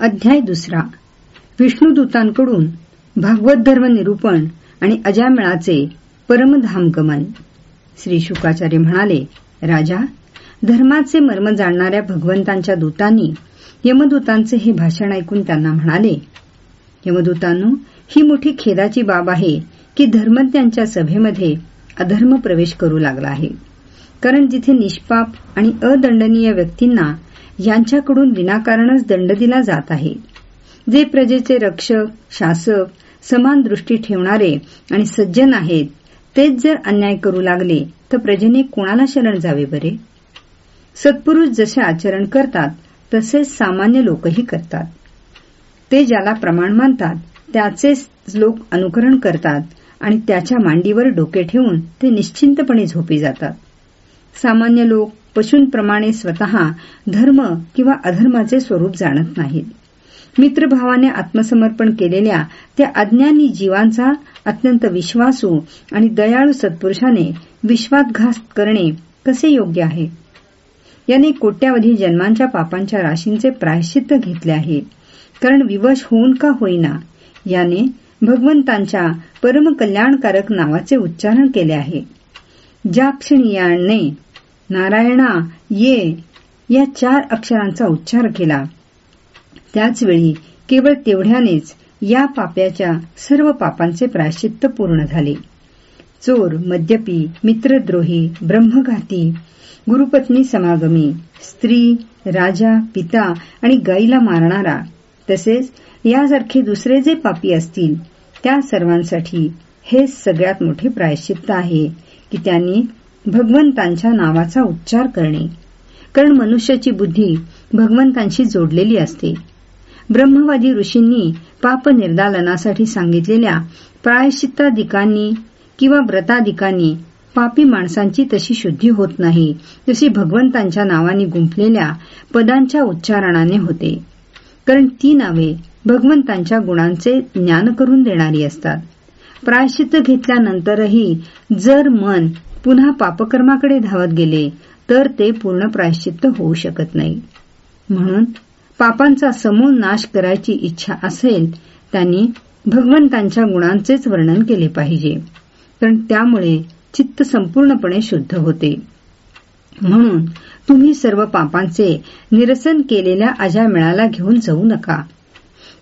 अध्याय दुसरा. विष्णुदूतांकडून भागवत धर्म निरूपण आणि अजामिळाचे परमधामगमन. श्री शुकाचार्य म्हणाले राजा धर्माचे मर्म जाणणाऱ्या भगवंतांच्या दूतांनी यमदूतांचे हे भाषण ऐकून त्यांना म्हणाले यमदूतांनो ही मोठी खेदाची बाब आहे की धर्मज्ञांच्या सभेमध्ये अधर्म प्रवेश करू लागला आहे. कारण जिथे निष्पाप आणि अदंडनीय व्यक्तींना यांच्याकडून विनाकारणच दंड दिला जात आहे. जे प्रजेचे रक्षक शासक समान दृष्टी ठेवणारे आणि सज्जन आहेत तेच जर अन्याय करू लागले तर प्रजेने कोणाला शरण जावे बरे? सत्पुरुष जसे आचरण करतात तसेच सामान्य लोकही करतात. ते ज्याला प्रमाण मानतात त्याचेच लोक अनुकरण करतात आणि त्याच्या मांडीवर डोके ठेवून ते निश्चिंतपणे झोपी जातात. सामान्य लोक पशूंप्रमाणे स्वतः धर्म किंवा अधर्माचे स्वरूप जाणत नाहीत. मित्रभावाने आत्मसमर्पण केलेल्या त्या अज्ञानी जीवांचा अत्यंत विश्वासू आणि दयाळू सत्पुरुषाने विश्वासघात करणे कसे योग्य आहे? याने कोट्यावधी जन्मांच्या पापांच्या राशींचे प्रायश्चित्त घेतले आहे. कारण विवश होऊन का होईना? याने भगवंतांच्या परमकल्याणकारक नावाचे उच्चारण केले आहे. ज्या क्षणी याने नारायणा ये. या चार अक्षरांचा उच्चार केला. त्याचवेळी केवळ तेवढ्यानेच या पाप्याच्या सर्व पापांचे प्रायश्चित्त पूर्ण झाले. चोर मद्यपी मित्रद्रोही ब्रह्मघाती गुरुपत्नी समागमी स्त्री राजा पिता आणि गाईला मारणारा तसेच यासारखे दुसरे जे पापी असतील त्या सर्वांसाठी हे सगळ्यात मोठे प्रायश्चित्त आहे की त्यांनी भगवंतांच्या नावाचा उच्चार करणे. कारण मनुष्याची बुद्धी भगवंतांशी जोडलेली असते. ब्रह्मवादी ऋषींनी पाप निर्दालनासाठी सांगितलेल्या प्रायश्चित्ताधिकांनी किंवा व्रताधिकांनी पापी माणसांची तशी शुद्धी होत नाही जशी भगवंतांच्या नावाने गुंफलेल्या पदांच्या उच्चारणाने होते. कारण ती नावे भगवंतांच्या गुणांचे ज्ञान करून देणारी असतात. प्रायश्चित्त घेतल्यानंतरही जर मन पुन्हा पापकर्माकडे धावत गेले तर ते पूर्ण प्रायश्चित्त होऊ शकत नाही. म्हणून पापांचा समूळ नाश करायची इच्छा असेल त्यांनी भगवंतांच्या गुणांचेच वर्णन केले पाहिजे. कारण त्यामुळे चित्त संपूर्णपणे शुद्ध होते. म्हणून तुम्ही सर्व पापांचे निरसन केलेल्या अजामिळाला घेऊन जाऊ नका.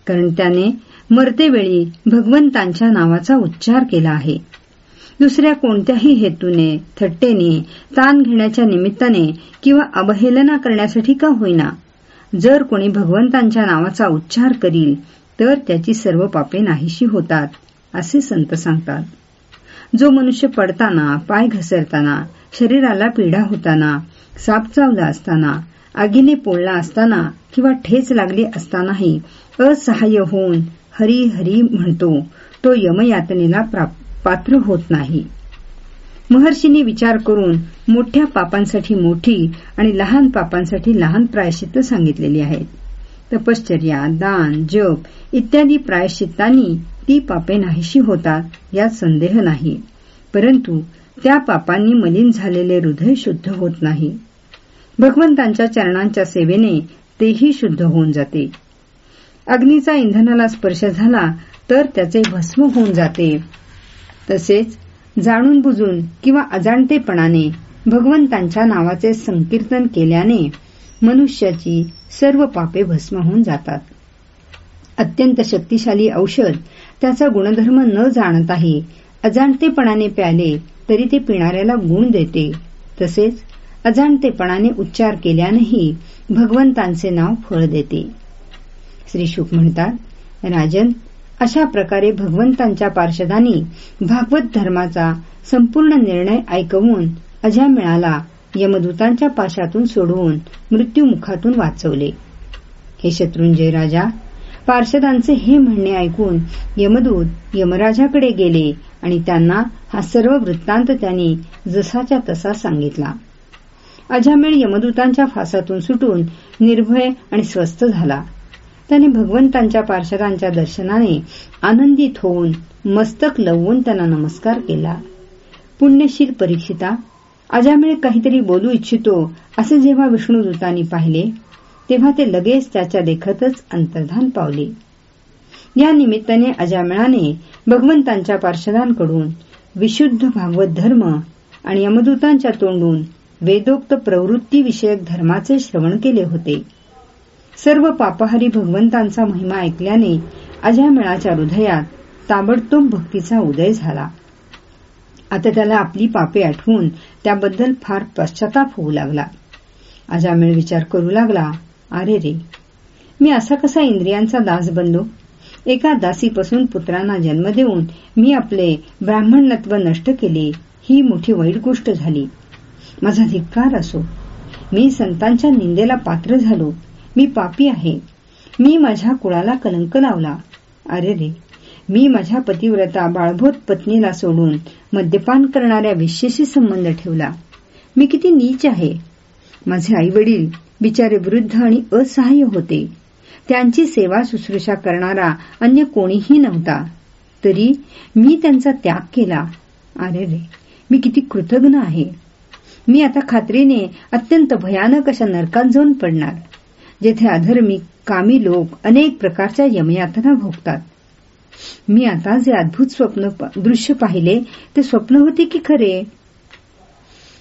कारण त्याने मरतेवेळी भगवंतांच्या नावाचा उच्चार केला आहे. दुसऱ्या कोणत्याही हेतूने थट्टेने ताण घेण्याच्या निमित्ताने किंवा अवहेलना करण्यासाठी का होईना. जर कोणी भगवंतांच्या नावाचा उच्चार करील तर त्याची सर्व पापे नाहीशी होतात असे संत सांगतात. जो मनुष्य पडताना पाय घसरताना शरीराला पीडा होताना साप चावला असताना आगीने पोळला असताना किंवा ठेच लागली असतानाही असहाय्य होऊन हरी हरी म्हणतो तो यमयातनेला प्राप्त पात्र होत नाही. महर्षींनी विचार करून मोठ्या पापांसाठी मोठी आणि लहान पापांसाठी लहान प्रायश्चित्त सांगितलेली आहेत. तपश्चर्या दान जप इत्यादी प्रायश्चित्तांनी ती पापे नाहीशी होतात यात संदेह नाही. परंतु त्या पापांनी मलिन झालेले हृदय शुद्ध होत नाही. भगवंतांच्या चरणांच्या सेवेने तेही शुद्ध होऊन जाते. अग्नीचा इंधनाला स्पर्श झाला तर त्याचे भस्म होऊन जाते. तसेच जाणून बुजून किंवा अजाणतेपणाने भगवंतांच्या नावाचे संकीर्तन केल्याने मनुष्याची सर्व पापे भस्म होऊन जातात. अत्यंत शक्तिशाली औषध त्याचा गुणधर्म न जाणताही अजाणतेपणाने प्याले तरी ते पिणाऱ्याला गुण देते. तसेच अजाणतेपणाने उच्चार केल्यानेही भगवंतांचे नाव फळ देते. श्री शुक म्हणतात राजन अशा प्रकारे भगवंतांच्या पार्षदांनी भागवत धर्माचा संपूर्ण निर्णय ऐकवून अजामिळाला यमदूतांच्या पाशातून सोडवून मृत्यूमुखातून वाचवले. हे शत्रुंजय राजा पार्षदांचे हे म्हणणे ऐकून यमदूत यमराजाकडे गेले आणि त्यांना हा सर्व वृत्तांत त्यांनी जसाच्या तसा सांगितला. अजामेळ यमदूतांच्या फासातून सुटून निर्भय आणि स्वस्थ झाला. त्याने भगवंतांच्या पार्षदांच्या दर्शनाने आनंदित होऊन मस्तक लवून त्यांना नमस्कार केला. पुण्यशील परीक्षिता अजामेळ काहीतरी बोलू इच्छितो असे जेव्हा विष्णुदूतांनी पाहिले तेव्हा ते लगेच त्याच्या देखतच अंतर्धान पावले. या निमित्ताने अजामिळाने भगवंतांच्या पार्षदांकडून विशुद्ध भागवत धर्म आणि यमदूतांच्या तोंडून वेदोक्त प्रवृत्तीविषयक धर्माचे श्रवण केले होते. सर्व पापहारी भगवंतांचा महिमा ऐकल्याने अजयमेळाच्या हृदयात ताबडतोब भक्तीचा उदय झाला. आता त्याला आपली पापे आठवून त्याबद्दल फार पश्चाताप होऊ लागला. अजामेळ विचार करू लागला अरे रे मी असा कसा इंद्रियांचा दास बनलो? एका दासीपासून पुत्रांना जन्म देऊन मी आपले ब्राह्मणत्व नष्ट केले ही मोठी वाईट गोष्ट झाली. माझा धिक्कार असो. मी संतांच्या निंदेला पात्र झालो. मी पापी आहे. मी माझ्या कुळाला कलंक लावला. अरे रे मी माझ्या पतिव्रता बाळभोत पत्नीला सोडून मद्यपान करणाऱ्या विषयशी संबंध ठेवला. मी किती नीच आहे. माझे आई वडील बिचारे वृद्ध आणि असहाय्य होते. त्यांची सेवा शुश्रूषा करणारा अन्य कोणीही नव्हता. तरी मी त्यांचा त्याग केला. अरे रे मी किती कृतज्ञ आहे. मी आता खात्रीने अत्यंत भयानक अशा नरकात जाऊन पडणार. जेथे अधर्मी कामी लोक अनेक प्रकारच्या यमयातना भोगतात. मी आता जे अद्भुत स्वप्न दृश्य पाहिले ते स्वप्न होते की खरे?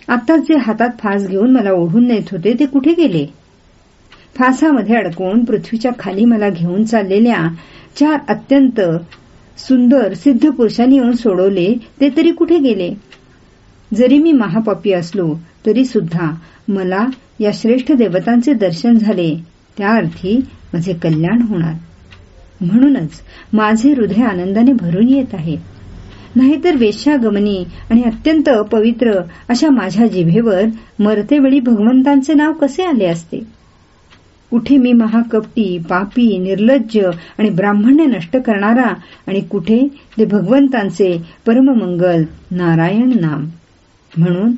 आताच जे हातात फास घेऊन मला ओढून नेत होते ते कुठे गेले? फासामध्ये अडकवून पृथ्वीच्या खाली मला घेऊन चाललेल्या चार अत्यंत सुंदर सिद्ध पुरुषांनी येऊन सोडवले ते तरी कुठे गेले? जरी मी महापापी असलो तरी सुद्धा मला या श्रेष्ठ देवतांचे दर्शन झाले. त्या अर्थी माझे कल्याण होणार. म्हणूनच माझे हृदय आनंदाने भरून येत आहे. नाहीतर वेश्यागमनी आणि अत्यंत पवित्र अशा माझ्या जिभेवर मरतेवेळी भगवंतांचे नाव कसे आले असते? कुठे मी महाकपटी पापी निर्लज्ज आणि ब्राह्मण्य नष्ट करणारा आणि कुठे? ते भगवंतांचे परममंगल नारायण नाम. म्हणून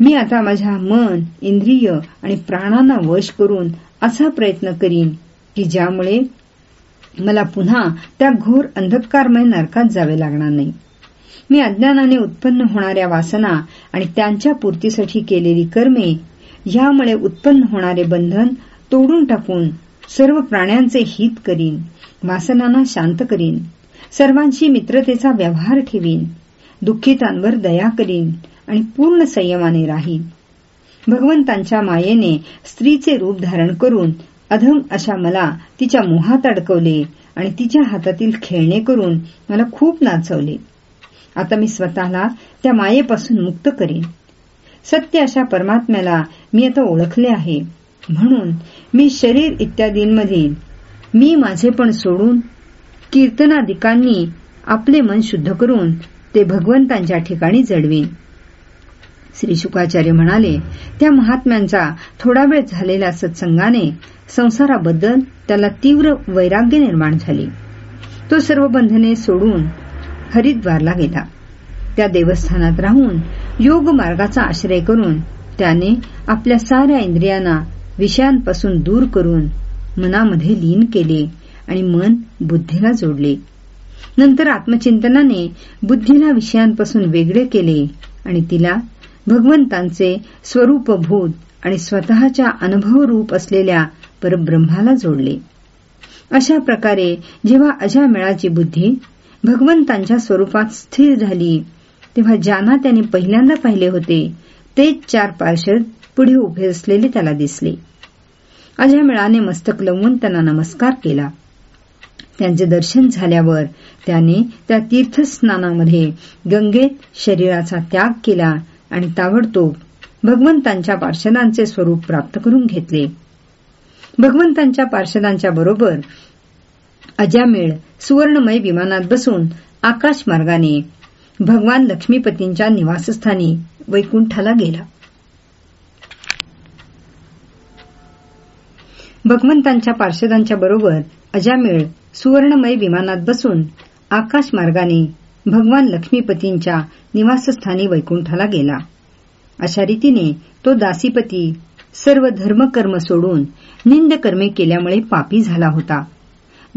मी आता माझ्या मन इंद्रिय आणि प्राणांना वश करून असा प्रयत्न करीन की ज्यामुळे मला पुन्हा त्या घोर अंधकारमय नरकात जावे लागणार नाही. मी अज्ञानाने उत्पन्न होणाऱ्या वासना आणि त्यांच्या पूर्तीसाठी केलेली कर्मे यामुळे उत्पन्न होणारे बंधन तोडून टाकून सर्व प्राण्यांचे हित करीन वासनांना शांत करीन सर्वांशी मित्रतेचा व्यवहार ठेवीन दुःखितांवर दया करीन आणि पूर्ण संयमाने राहील भगवंतांच्या मायेने स्त्रीचे रूप धारण करून अधम अशा मला तिच्या मोहात अडकवले आणि तिच्या हातातील खेळणे करून मला खूप नाचवले. आता मी स्वतःला त्या मायेपासून मुक्त करीन. सत्य अशा परमात्म्याला मी आता ओळखले आहे. म्हणून मी शरीर इत्यादींमधील मी माझेपण सोडून कीर्तनादिकांनी आपले मन शुद्ध करून ते भगवंतांच्या ठिकाणी जडवीन. श्री शुकाचार्य म्हणाले त्या महात्म्यांचा थोडा वेळ झालेल्या सत्संगाने संसाराबद्दल त्याला तीव्र वैराग्य निर्माण झाले. तो सर्व बंधने सोडून हरिद्वारला गेला. त्या देवस्थानात राहून योग मार्गाचा आश्रय करून त्याने आपल्या साऱ्या इंद्रियांना विषयांपासून दूर करून मनामध्ये लीन केले आणि मन बुद्धीला जोडले. नंतर आत्मचिंतनाने बुद्धीला विषयांपासून वेगळे केले आणि तिला भगवंतांचे स्वरूपभूत आणि स्वतःच्या अनुभवरूप असलेल्या परब्रह्माला जोडले. अशा प्रकारे जेव्हा अजामेळाची बुद्धी भगवंतांच्या स्वरूपात स्थिर झाली तेव्हा ज्यांना त्याने पहिल्यांदा पाहिले होते तेच चार पार्षद पुढे उभे असलेले त्याला दिसले. अजामेळाने मस्तक लवून त्यांना नमस्कार केला. त्यांचे दर्शन झाल्यावर त्याने त्या तीर्थस्नानामध्ये गंगेत शरीराचा त्याग केला आणि ताबडतोब भगवंतांच्या पार्षदांचे स्वरूप प्राप्त करून घेतले. भगवंतांच्या पार्षदांच्या बरोबर अजामेळ सुवर्णमय विमानात बसून आकाश मार्गाने भगवान लक्ष्मीपतींच्या निवासस्थानी वैकुंठाला गेला. भगवंतांच्या पार्षदांच्या बरोबर अजामेळ सुवर्णमय विमानात बसून आकाश मार्गाने भगवान लक्ष्मीपतींच्या निवासस्थानी वैकुंठाला गेला. अशा रीतीने तो दासीपती सर्व धर्मकर्म सोडून निंदकर्मे केल्यामुळे पापी झाला होता.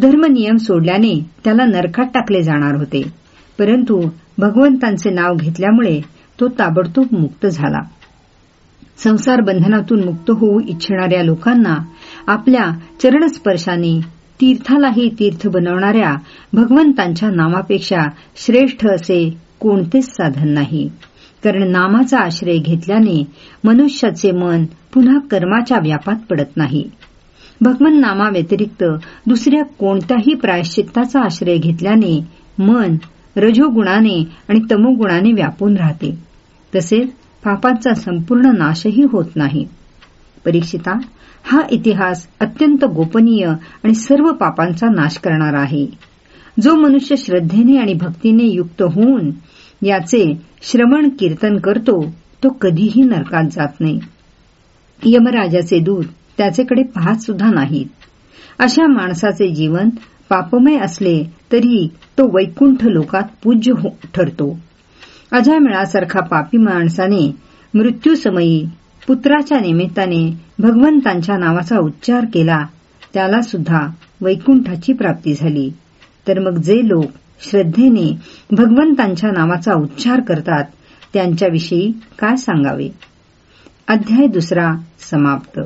धर्मनियम सोडल्याने त्याला नरकात टाकले जाणार होते. परंतु भगवंतांचे नाव घेतल्यामुळे तो ताबडतोब मुक्त झाला. संसार बंधनातून मुक्त होऊ इच्छिणाऱ्या लोकांना आपल्या चरणस्पर्शाने तीर्थालाही तीर्थ बनवणाऱ्या भगवंतांच्या नामापेक्षा श्रेष्ठ असे कोणतेच साधन नाही. कारण नामाचा आश्रय घेतल्याने मनुष्याचे मन पुन्हा कर्माच्या व्यापात पडत नाही. भगवन नामाव्यतिरिक्त दुसऱ्या कोणत्याही प्रायश्चित्ताचा आश्रय घेतल्याने मन रजोगुणाने आणि तमोगुणाने व्यापून राहते. तसेच पापांचा संपूर्ण नाशही होत नाही. परीक्षिता हा इतिहास अत्यंत गोपनीय आणि सर्व पापांचा नाश करणारा आहे. जो मनुष्य श्रद्धेने आणि भक्तीने युक्त होऊन याचे श्रवण कीर्तन करतो तो कधीही नरकात जात नाही. यमराजाचे दूत त्याचेकडे पाहत सुद्धा नाहीत. अशा माणसाचे जीवन पापमय असले तरी तो वैकुंठ लोकात पूज्य हो-, ठरतो. अजामिळासारखा पापी माणसाने मृत्यूसमयी पुत्राच्या निमित्ताने भगवंतांच्या नावाचा उच्चार केला त्याला सुद्धा वैकुंठाची प्राप्ती झाली. तर मग जे लोक श्रद्धेने भगवंतांच्या नावाचा उच्चार करतात त्यांच्याविषयी काय सांगावे? अध्याय दुसरा समाप्त.